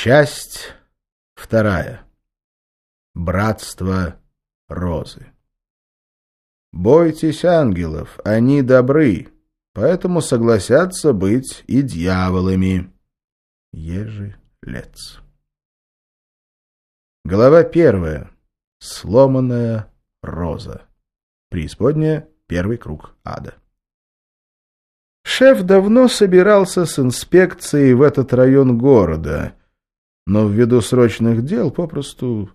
Часть вторая. Братство розы. Бойтесь ангелов, они добры, поэтому согласятся быть и дьяволами. Ежи Лец. Глава первая. Сломанная роза. Преисподняя. Первый круг ада. Шеф давно собирался с инспекцией в этот район города, но ввиду срочных дел попросту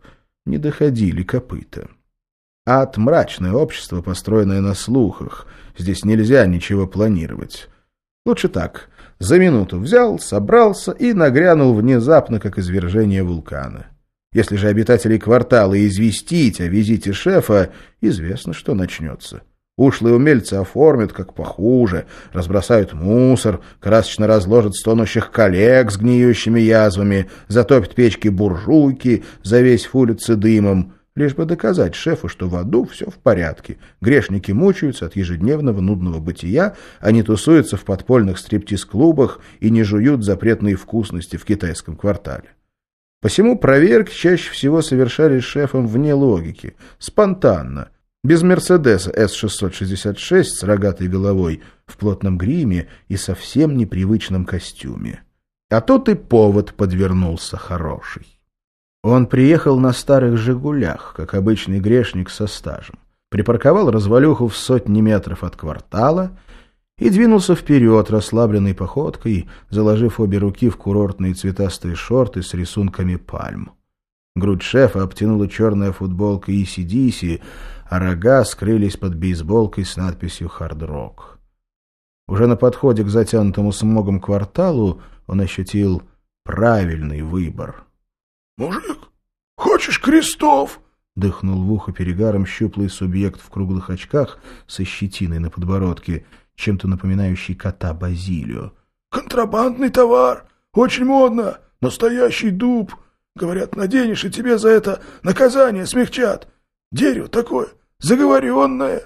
не доходили копыта. Ад — мрачное общество, построенное на слухах. Здесь нельзя ничего планировать. Лучше так. За минуту взял, собрался и нагрянул внезапно, как извержение вулкана. Если же обитателей квартала известить о визите шефа, известно, что начнется. Ушлые умельцы оформят как похуже, разбросают мусор, красочно разложат стонущих коллег с гниющими язвами, затопят печки буржуйки, завесь улицы дымом, лишь бы доказать шефу, что в аду все в порядке. Грешники мучаются от ежедневного нудного бытия, они тусуются в подпольных стриптиз-клубах и не жуют запретные вкусности в китайском квартале. Посему проверки чаще всего совершались шефом вне логики, спонтанно, без Мерседеса С-666 с рогатой головой, в плотном гриме и совсем непривычном костюме. А тут и повод подвернулся хороший. Он приехал на старых «Жигулях», как обычный грешник со стажем, припарковал развалюху в сотни метров от квартала и двинулся вперед расслабленной походкой, заложив обе руки в курортные цветастые шорты с рисунками пальм. Грудь шефа обтянула черная футболка ECDC, а рога скрылись под бейсболкой с надписью «Хард-рок». Уже на подходе к затянутому смогом кварталу он ощутил правильный выбор. «Мужик, хочешь крестов?» — дыхнул в ухо перегаром щуплый субъект в круглых очках со щетиной на подбородке, чем-то напоминающий кота Базилио. «Контрабандный товар! Очень модно! Настоящий дуб! Говорят, наденешь, и тебе за это наказание смягчат! Дерево такое Заговоренная!»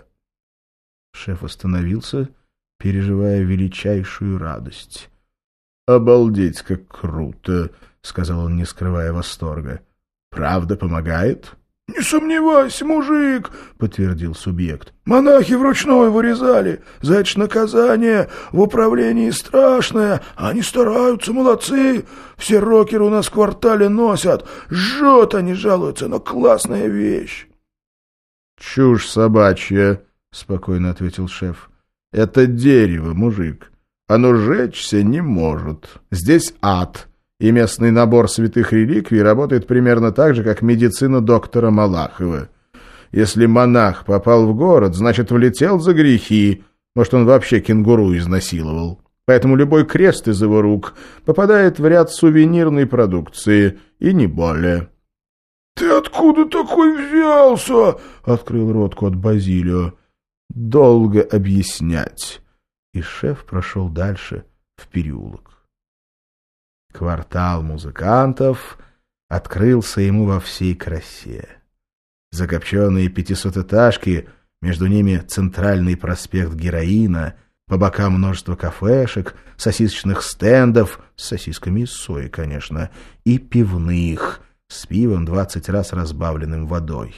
Шеф остановился, переживая величайшую радость. «Обалдеть, как круто!» — сказал он, не скрывая восторга. «Правда помогает?» «Не сомневайся, мужик!» — подтвердил субъект. «Монахи вручную вырезали. За это ж наказание в управлении страшное. Они стараются, молодцы. Все рокеры у нас в квартале носят. Жжет они жалуются, но классная вещь». «Чушь собачья», — спокойно ответил шеф. «Это дерево, мужик. Оно жечься не может. Здесь ад, и местный набор святых реликвий работает примерно так же, как медицина доктора Малахова. Если монах попал в город, значит, влетел за грехи. Может, он вообще кенгуру изнасиловал. Поэтому любой крест из его рук попадает в ряд сувенирной продукции, и не более». «Ты откуда такой взялся?» — открыл ротку от Базилио. «Долго объяснять». И шеф прошел дальше, в переулок. Квартал музыкантов открылся ему во всей красе. Закопченные пятисотэтажки, между ними центральный проспект героина, по бокам множество кафешек, сосисочных стендов, с сосисками из сои, конечно, и пивных — с пивом двадцать раз разбавленным водой.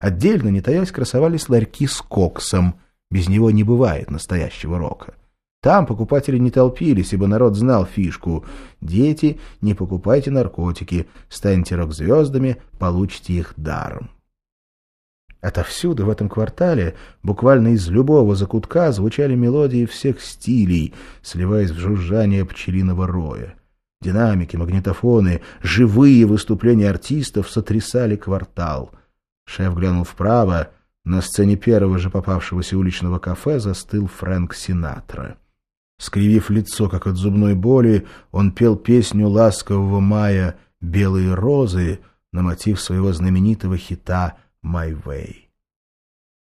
Отдельно, не таясь, красовались ларьки с коксом. Без него не бывает настоящего рока. Там покупатели не толпились, ибо народ знал фишку. Дети, не покупайте наркотики, станьте рок-звездами, получите их даром. Отовсюду в этом квартале, буквально из любого закутка, звучали мелодии всех стилей, сливаясь в жужжание пчелиного роя. Динамики, магнитофоны, живые выступления артистов сотрясали квартал. Шеф глянул вправо. На сцене первого же попавшегося уличного кафе застыл Фрэнк Синатра. Скривив лицо, как от зубной боли, он пел песню ласкового мая «Белые розы» на мотив своего знаменитого хита «My Way».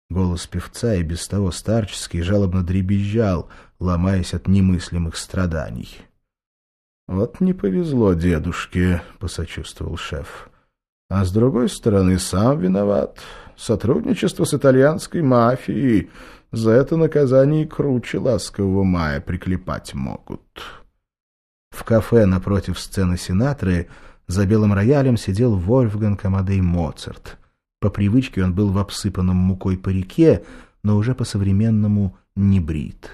Голос певца и без того старческий жалобно дребезжал, ломаясь от немыслимых страданий. «Вот не повезло дедушке», — посочувствовал шеф. «А с другой стороны, сам виноват. Сотрудничество с итальянской мафией. За это наказание и круче ласкового мая приклепать могут». В кафе напротив сцены Синатры за белым роялем сидел Вольфганг Амадей Моцарт. По привычке он был в обсыпанном мукой парике, но уже по-современному не брит.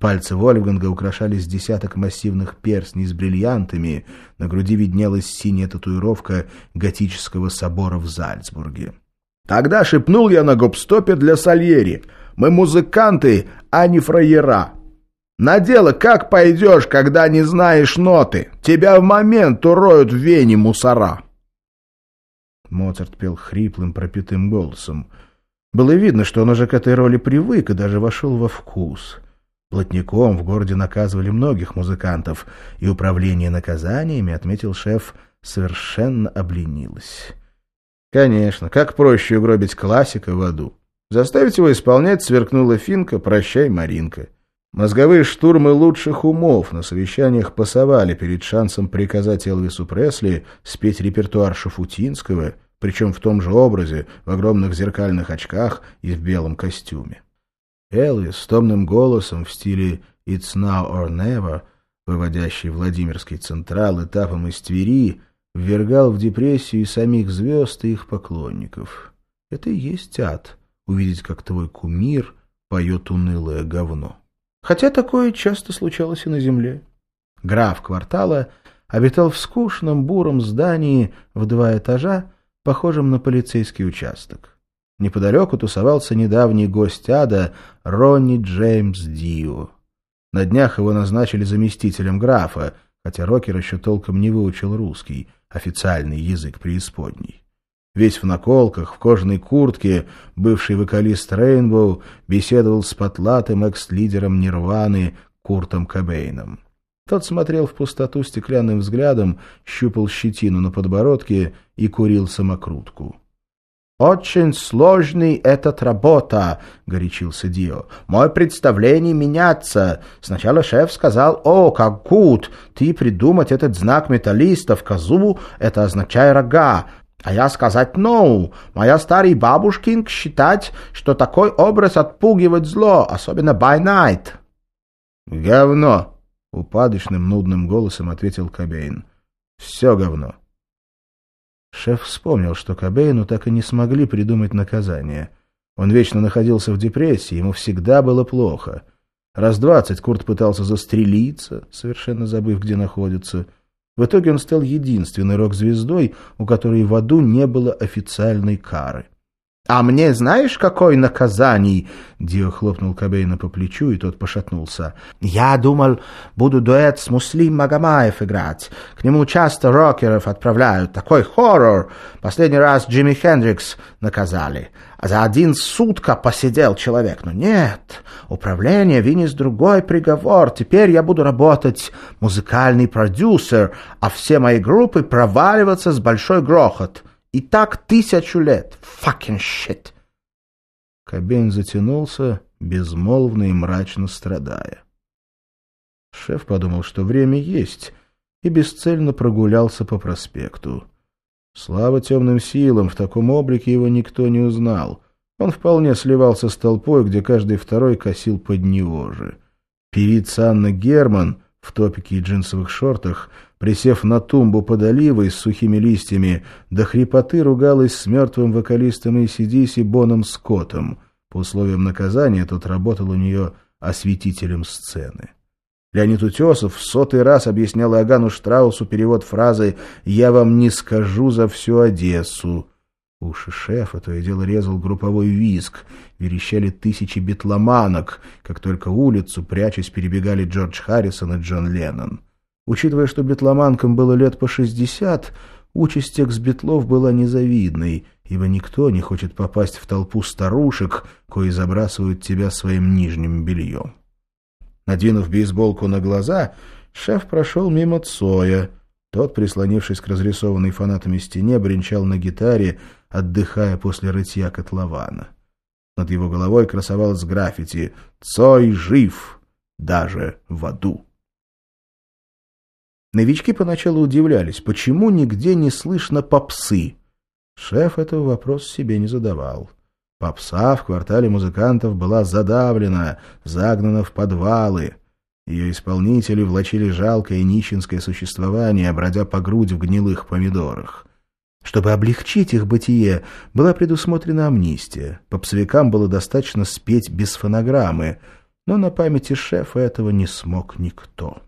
Пальцы Вольфганга украшались десяток массивных перстней с бриллиантами, на груди виднелась синяя татуировка готического собора в Зальцбурге. «Тогда шепнул я на гопстопе для Сальери. Мы музыканты, а не фраера. На дело как пойдешь, когда не знаешь ноты? Тебя в момент уроют в вене мусора». Моцарт пел хриплым, пропитым голосом. Было видно, что он уже к этой роли привык и даже вошел во вкус — Плотником в городе наказывали многих музыкантов, и управление наказаниями, отметил шеф, совершенно обленилось. Конечно, как проще угробить классика в аду. Заставить его исполнять сверкнула финка «Прощай, Маринка». Мозговые штурмы лучших умов на совещаниях пасовали перед шансом приказать Элвису Пресли спеть репертуар Шафутинского, причем в том же образе, в огромных зеркальных очках и в белом костюме. Элвис с томным голосом в стиле «It's now or never», выводящий Владимирский Централ этапом из Твери, ввергал в депрессию и самих звезд и их поклонников. Это и есть ад — увидеть, как твой кумир поет унылое говно. Хотя такое часто случалось и на земле. Граф квартала обитал в скучном буром здании в два этажа, похожем на полицейский участок. Неподалеку тусовался недавний гость ада Ронни Джеймс Дио. На днях его назначили заместителем графа, хотя Рокер еще толком не выучил русский, официальный язык преисподней. Весь в наколках, в кожаной куртке, бывший вокалист Рейнбоу беседовал с потлатым экс-лидером Нирваны Куртом Кобейном. Тот смотрел в пустоту стеклянным взглядом, щупал щетину на подбородке и курил самокрутку. «Очень сложный этот работа», — горячился Дио. «Мое представление меняться. Сначала шеф сказал, о, как гуд, ты придумать этот знак металлиста в козу, это означает рога. А я сказать «no». Моя старый бабушкин считать, что такой образ отпугивает зло, особенно by night». «Говно», — упадочным нудным голосом ответил Кобейн. «Все говно». Шеф вспомнил, что Кобейну так и не смогли придумать наказание. Он вечно находился в депрессии, ему всегда было плохо. Раз двадцать Курт пытался застрелиться, совершенно забыв, где находится. В итоге он стал единственной рок-звездой, у которой в аду не было официальной кары. «А мне знаешь, какой наказаний?» Дио хлопнул Кобейна по плечу, и тот пошатнулся. «Я думал, буду дуэт с Муслим Магомаев играть. К нему часто рокеров отправляют. Такой хоррор. Последний раз Джимми Хендрикс наказали. А за один сутка посидел человек. Но нет, управление вынес другой приговор. Теперь я буду работать музыкальный продюсер, а все мои группы проваливаться с большой грохот». И так тысячу лет. Fucking shit. Кобейн затянулся, безмолвно и мрачно страдая. Шеф подумал, что время есть, и бесцельно прогулялся по проспекту. Слава темным силам, в таком облике его никто не узнал. Он вполне сливался с толпой, где каждый второй косил под него же. Певица Анна Герман в топике и джинсовых шортах присев на тумбу под оливой с сухими листьями, до хрипоты ругалась с мертвым вокалистом ACDC Боном Скоттом. По условиям наказания тот работал у нее осветителем сцены. Леонид Утесов в сотый раз объяснял Агану Штраусу перевод фразы «Я вам не скажу за всю Одессу». Уши шефа то и дело резал групповой виск, верещали тысячи битломанок, как только улицу, прячась, перебегали Джордж Харрисон и Джон Леннон. Учитывая, что битломанкам было лет по шестьдесят, участь экс-битлов была незавидной, ибо никто не хочет попасть в толпу старушек, кои забрасывают тебя своим нижним бельем. Надвинув бейсболку на глаза, шеф прошел мимо Цоя. Тот, прислонившись к разрисованной фанатами стене, бренчал на гитаре, отдыхая после рытья котлована. Над его головой красовалось граффити «Цой жив! Даже в аду!» Новички поначалу удивлялись, почему нигде не слышно попсы. Шеф этого вопроса себе не задавал. Попса в квартале музыкантов была задавлена, загнана в подвалы. Ее исполнители влачили жалкое нищенское существование, бродя по грудь в гнилых помидорах. Чтобы облегчить их бытие, была предусмотрена амнистия. Попсовикам было достаточно спеть без фонограммы, но на памяти шефа этого не смог никто.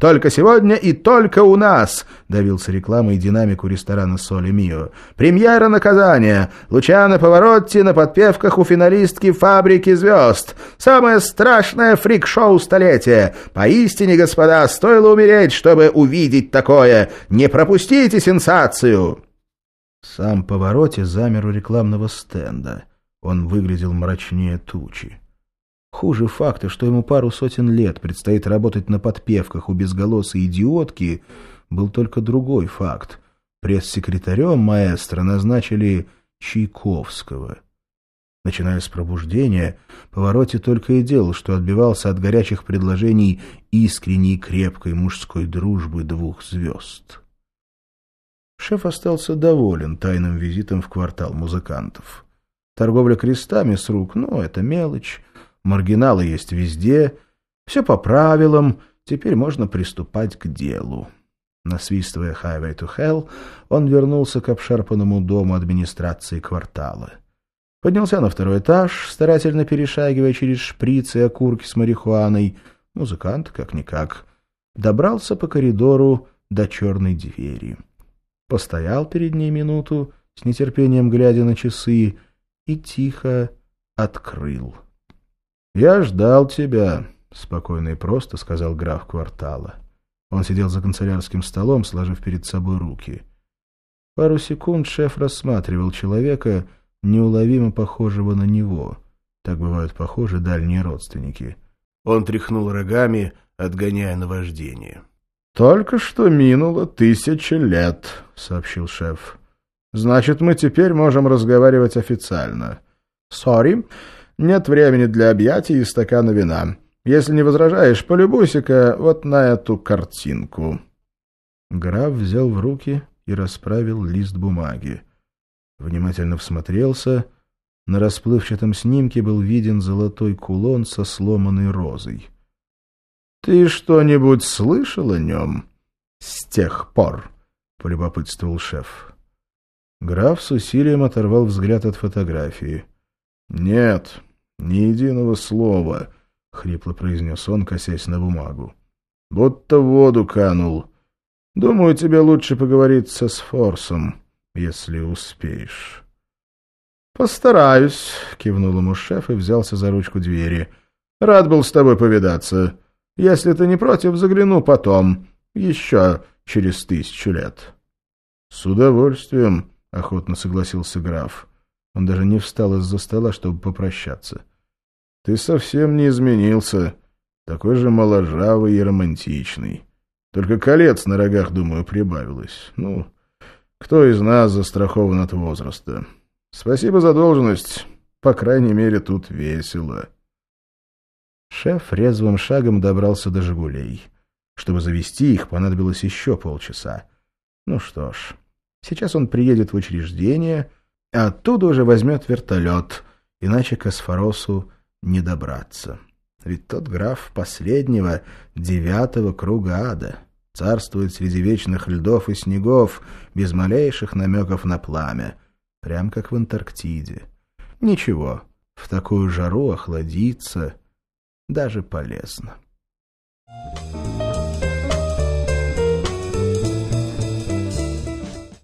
«Только сегодня и только у нас!» — давился рекламой динамику ресторана «Соли Мио». «Премьера наказания! Лучано Поворотти на подпевках у финалистки «Фабрики звезд». Самое страшное фрик-шоу столетия! Поистине, господа, стоило умереть, чтобы увидеть такое! Не пропустите сенсацию!» Сам Поворотти замер у рекламного стенда. Он выглядел мрачнее тучи. Хуже факта, что ему пару сотен лет предстоит работать на подпевках у безголосой идиотки, был только другой факт. Пресс-секретарем маэстро назначили Чайковского. Начиная с пробуждения, Повороте только и делал, что отбивался от горячих предложений искренней крепкой мужской дружбы двух звезд. Шеф остался доволен тайным визитом в квартал музыкантов. Торговля крестами с рук, ну, это мелочь, маргиналы есть везде, все по правилам, теперь можно приступать к делу. Насвистывая «Highway to Hell», он вернулся к обшарпанному дому администрации квартала. Поднялся на второй этаж, старательно перешагивая через шприцы и окурки с марихуаной. Музыкант, как-никак. Добрался по коридору до черной двери. Постоял перед ней минуту, с нетерпением глядя на часы, и тихо открыл. «Я ждал тебя», — спокойно и просто сказал граф квартала. Он сидел за канцелярским столом, сложив перед собой руки. Пару секунд шеф рассматривал человека, неуловимо похожего на него. Так бывают похожи дальние родственники. Он тряхнул рогами, отгоняя наваждение. «Только что минуло тысяча лет», — сообщил шеф. «Значит, мы теперь можем разговаривать официально. Сори, нет времени для объятий и стакана вина. Если не возражаешь, полюбуйся-ка вот на эту картинку». Граф взял в руки и расправил лист бумаги. Внимательно всмотрелся. На расплывчатом снимке был виден золотой кулон со сломанной розой. — Ты что-нибудь слышал о нем с тех пор? — полюбопытствовал шеф. Граф с усилием оторвал взгляд от фотографии. — Нет, «Ни единого слова», — хрипло произнес он, косясь на бумагу. «Будто в воду канул. Думаю, тебе лучше поговорить со Сфорсом, если успеешь». «Постараюсь», — кивнул ему шеф и взялся за ручку двери. «Рад был с тобой повидаться. Если ты не против, загляну потом, еще через тысячу лет». «С удовольствием», — охотно согласился граф. Он даже не встал из-за стола, чтобы попрощаться. Ты совсем не изменился. Такой же моложавый и романтичный. Только колец на рогах, думаю, прибавилось. Ну, кто из нас застрахован от возраста? Спасибо за должность. По крайней мере, тут весело. Шеф резвым шагом добрался до «Жигулей». Чтобы завести их, понадобилось еще полчаса. Ну что ж, сейчас он приедет в учреждение, а оттуда уже возьмет вертолет, иначе к Асфоросу не добраться. Ведь тот граф последнего, девятого круга ада, царствует среди вечных льдов и снегов, без малейших намеков на пламя, прям как в Антарктиде. Ничего, в такую жару охладиться даже полезно. Thank you.